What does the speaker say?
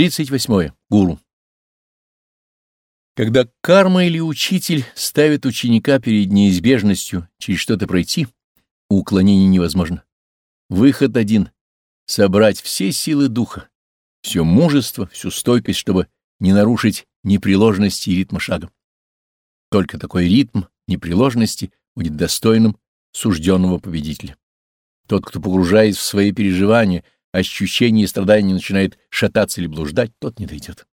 38. Гуру. Когда карма или учитель ставит ученика перед неизбежностью через что-то пройти, уклонение невозможно. Выход один — собрать все силы духа, все мужество, всю стойкость, чтобы не нарушить непреложности и ритма шага. Только такой ритм непреложности будет достойным сужденного победителя. Тот, кто погружаясь в свои переживания, ощущения и страдания начинает шататься или блуждать, тот не дойдет.